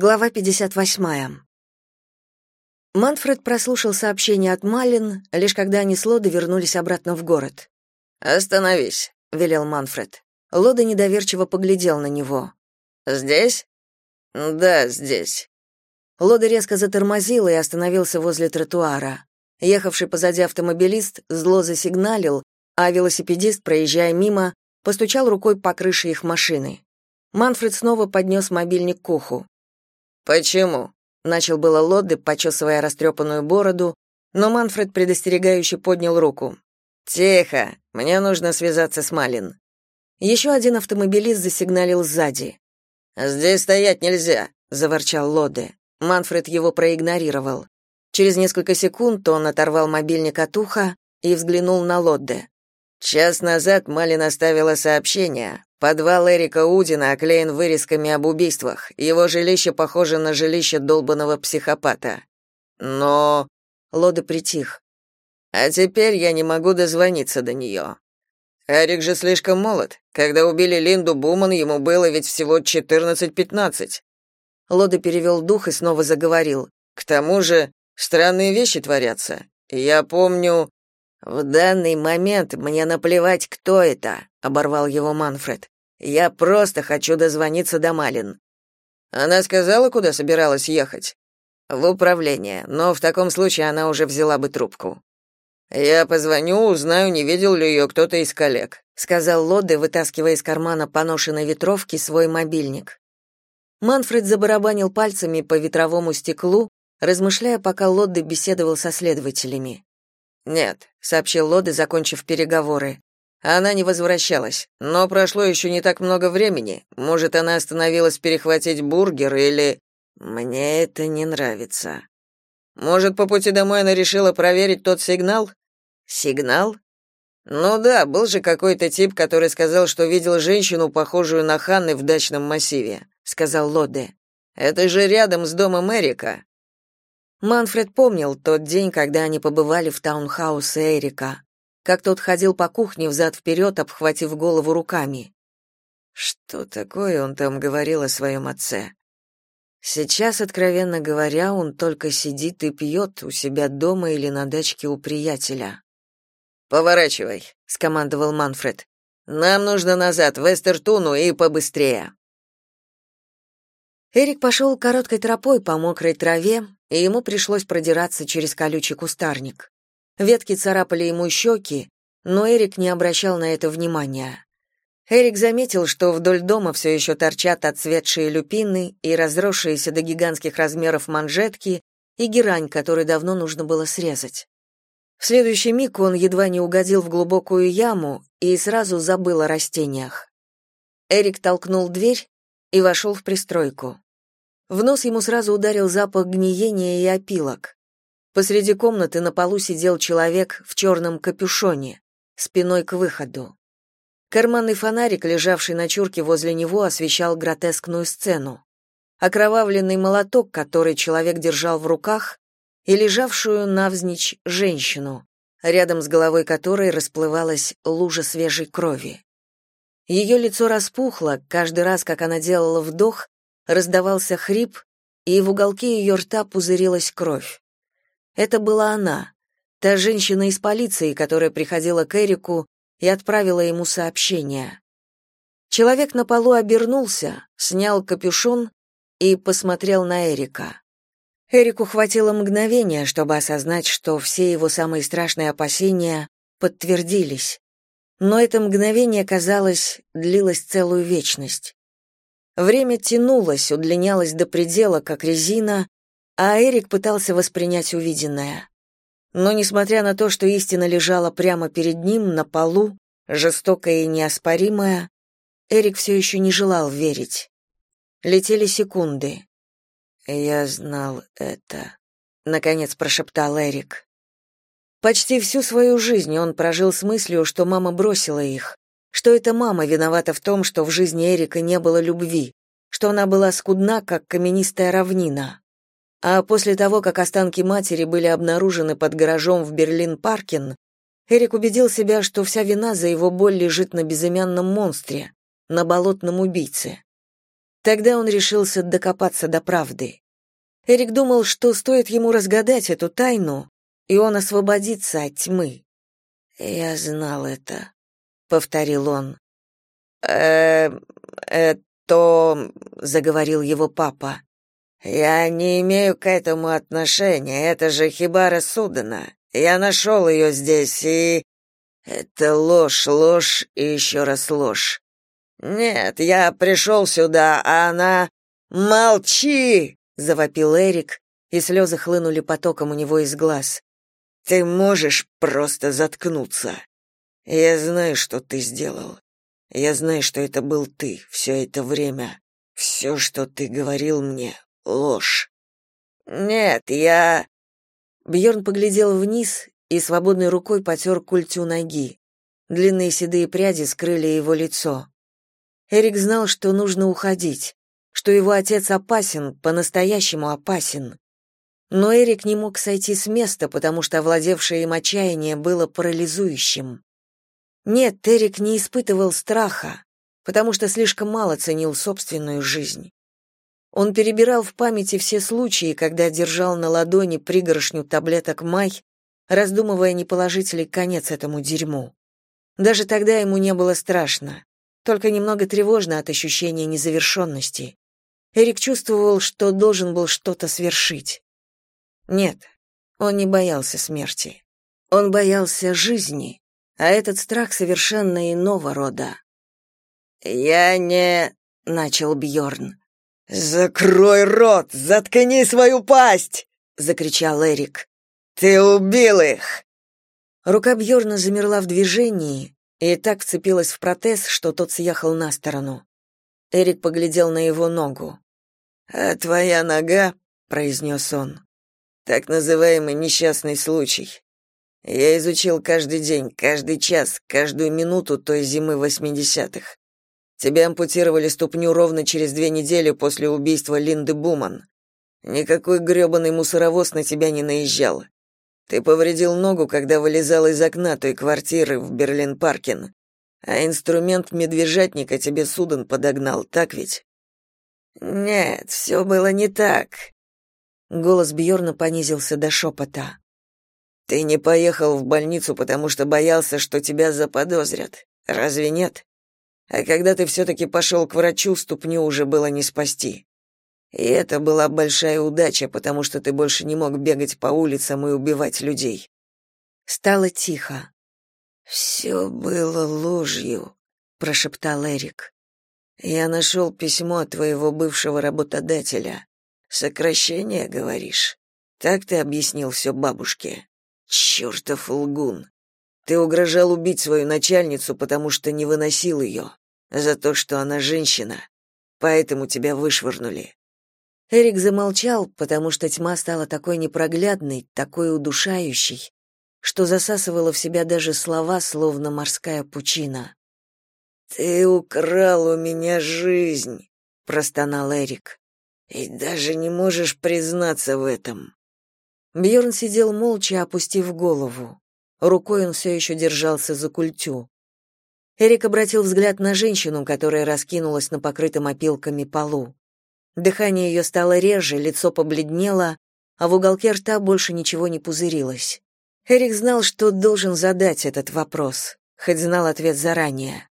Глава 58. Манфред прослушал сообщение от Малин, лишь когда они с Лодой вернулись обратно в город. «Остановись», — велел Манфред. Лода недоверчиво поглядел на него. «Здесь?» «Да, здесь». Лода резко затормозил и остановился возле тротуара. Ехавший позади автомобилист зло засигналил, а велосипедист, проезжая мимо, постучал рукой по крыше их машины. Манфред снова поднес мобильник к уху. «Почему?» — начал было Лодде, почесывая растрепанную бороду, но Манфред предостерегающе поднял руку. «Тихо, мне нужно связаться с Малин». Еще один автомобилист засигналил сзади. «Здесь стоять нельзя», — заворчал Лодде. Манфред его проигнорировал. Через несколько секунд он оторвал мобильник от уха и взглянул на Лодде. Час назад Малин оставила сообщение. Подвал Эрика Удина оклеен вырезками об убийствах. Его жилище похоже на жилище долбанного психопата. Но Лода притих. А теперь я не могу дозвониться до нее. Эрик же слишком молод. Когда убили Линду Буман, ему было ведь всего 14-15. Лода перевел дух и снова заговорил. К тому же, странные вещи творятся. Я помню, в данный момент мне наплевать, кто это, оборвал его Манфред. Я просто хочу дозвониться до Малин. Она сказала, куда собиралась ехать. В управление, но в таком случае она уже взяла бы трубку. Я позвоню, узнаю, не видел ли ее кто-то из коллег, сказал Лодде, вытаскивая из кармана поношенной ветровки свой мобильник. Манфред забарабанил пальцами по ветровому стеклу, размышляя, пока Лодде беседовал со следователями. «Нет», — сообщил Лоды, закончив переговоры. «Она не возвращалась, но прошло еще не так много времени. Может, она остановилась перехватить бургер или...» «Мне это не нравится». «Может, по пути домой она решила проверить тот сигнал?» «Сигнал?» «Ну да, был же какой-то тип, который сказал, что видел женщину, похожую на Ханны в дачном массиве», — сказал Лоде. «Это же рядом с домом Эрика. Манфред помнил тот день, когда они побывали в таунхаусе Эрика, как тот ходил по кухне взад-вперед, обхватив голову руками. Что такое он там говорил о своем отце? Сейчас, откровенно говоря, он только сидит и пьет у себя дома или на дачке у приятеля. «Поворачивай», — скомандовал Манфред. «Нам нужно назад, в Эстертуну и побыстрее». Эрик пошел короткой тропой по мокрой траве, и ему пришлось продираться через колючий кустарник. Ветки царапали ему щеки, но Эрик не обращал на это внимания. Эрик заметил, что вдоль дома все еще торчат отцветшие люпины и разросшиеся до гигантских размеров манжетки и герань, которую давно нужно было срезать. В следующий миг он едва не угодил в глубокую яму и сразу забыл о растениях. Эрик толкнул дверь и вошел в пристройку. В нос ему сразу ударил запах гниения и опилок. Посреди комнаты на полу сидел человек в черном капюшоне, спиной к выходу. Карманный фонарик, лежавший на чурке возле него, освещал гротескную сцену. Окровавленный молоток, который человек держал в руках, и лежавшую навзничь женщину, рядом с головой которой расплывалась лужа свежей крови. Ее лицо распухло, каждый раз, как она делала вдох, раздавался хрип, и в уголке ее рта пузырилась кровь. Это была она, та женщина из полиции, которая приходила к Эрику и отправила ему сообщение. Человек на полу обернулся, снял капюшон и посмотрел на Эрика. Эрику хватило мгновения, чтобы осознать, что все его самые страшные опасения подтвердились. Но это мгновение, казалось, длилось целую вечность. Время тянулось, удлинялось до предела, как резина, а Эрик пытался воспринять увиденное. Но несмотря на то, что истина лежала прямо перед ним на полу, жестокая и неоспоримая, Эрик все еще не желал верить. Летели секунды. «Я знал это», — наконец прошептал Эрик. Почти всю свою жизнь он прожил с мыслью, что мама бросила их, что это мама виновата в том, что в жизни Эрика не было любви, что она была скудна, как каменистая равнина. А после того, как останки матери были обнаружены под гаражом в Берлин-Паркен, Эрик убедил себя, что вся вина за его боль лежит на безымянном монстре, на болотном убийце. Тогда он решился докопаться до правды. Эрик думал, что стоит ему разгадать эту тайну, и он освободится от тьмы. «Я знал это», — повторил он. «Э, это...» — заговорил его папа. «Я не имею к этому отношения, это же Хибара Судана. Я нашел ее здесь, и...» «Это ложь, ложь и еще раз ложь. Нет, я пришел сюда, а она... Молчи!» — завопил Эрик, и слезы хлынули потоком у него из глаз. «Ты можешь просто заткнуться. Я знаю, что ты сделал. Я знаю, что это был ты все это время. Все, что ты говорил мне, ложь. Нет, я Бьорн поглядел вниз и свободной рукой потер культю ноги. Длинные седые пряди скрыли его лицо. Эрик знал, что нужно уходить, что его отец опасен, по-настоящему опасен. Но Эрик не мог сойти с места, потому что овладевшее им отчаяние было парализующим. Нет, Эрик не испытывал страха, потому что слишком мало ценил собственную жизнь. Он перебирал в памяти все случаи, когда держал на ладони пригоршню таблеток май, раздумывая, не положить ли конец этому дерьму. Даже тогда ему не было страшно, только немного тревожно от ощущения незавершенности. Эрик чувствовал, что должен был что-то свершить. Нет, он не боялся смерти. Он боялся жизни, а этот страх совершенно иного рода. «Я не...» — начал Бьорн. «Закрой рот! Заткни свою пасть!» — закричал Эрик. «Ты убил их!» Рука Бьорна замерла в движении и так вцепилась в протез, что тот съехал на сторону. Эрик поглядел на его ногу. «А твоя нога», — произнес он, — «так называемый несчастный случай. Я изучил каждый день, каждый час, каждую минуту той зимы восьмидесятых. Тебе ампутировали ступню ровно через две недели после убийства Линды Буман. Никакой грёбаный мусоровоз на тебя не наезжал. Ты повредил ногу, когда вылезал из окна той квартиры в Берлин-Паркин. А инструмент медвежатника тебе Судан подогнал, так ведь? Нет, все было не так. Голос Бьорна понизился до шепота. Ты не поехал в больницу, потому что боялся, что тебя заподозрят. Разве нет? А когда ты все-таки пошел к врачу, ступню уже было не спасти. И это была большая удача, потому что ты больше не мог бегать по улицам и убивать людей. Стало тихо. «Все было ложью», — прошептал Эрик. «Я нашел письмо от твоего бывшего работодателя. Сокращение, говоришь? Так ты объяснил все бабушке? Чертов лгун. Ты угрожал убить свою начальницу, потому что не выносил ее, за то, что она женщина. Поэтому тебя вышвырнули. Эрик замолчал, потому что тьма стала такой непроглядной, такой удушающей, что засасывала в себя даже слова, словно морская пучина. «Ты украл у меня жизнь», — простонал Эрик. «И даже не можешь признаться в этом». Бьорн сидел молча, опустив голову. Рукой он все еще держался за культю. Эрик обратил взгляд на женщину, которая раскинулась на покрытом опилками полу. Дыхание ее стало реже, лицо побледнело, а в уголке рта больше ничего не пузырилось. Эрик знал, что должен задать этот вопрос, хоть знал ответ заранее.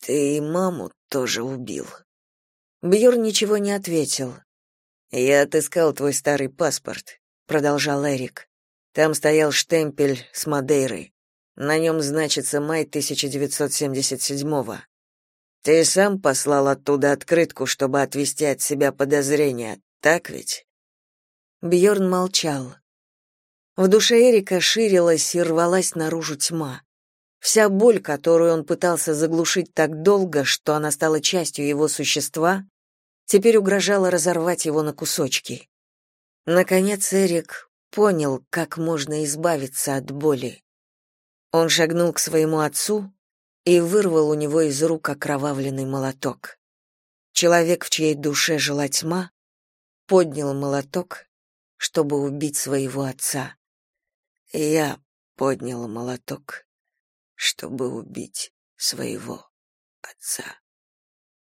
«Ты маму тоже убил». Бьор ничего не ответил. «Я отыскал твой старый паспорт», — продолжал Эрик. Там стоял штемпель с Мадейрой. На нем значится май 1977-го. Ты сам послал оттуда открытку, чтобы отвести от себя подозрения, так ведь? Бьорн молчал. В душе Эрика ширилась и рвалась наружу тьма. Вся боль, которую он пытался заглушить так долго, что она стала частью его существа, теперь угрожала разорвать его на кусочки. Наконец Эрик понял, как можно избавиться от боли. Он шагнул к своему отцу и вырвал у него из рук окровавленный молоток. Человек, в чьей душе жила тьма, поднял молоток, чтобы убить своего отца. я поднял молоток, чтобы убить своего отца.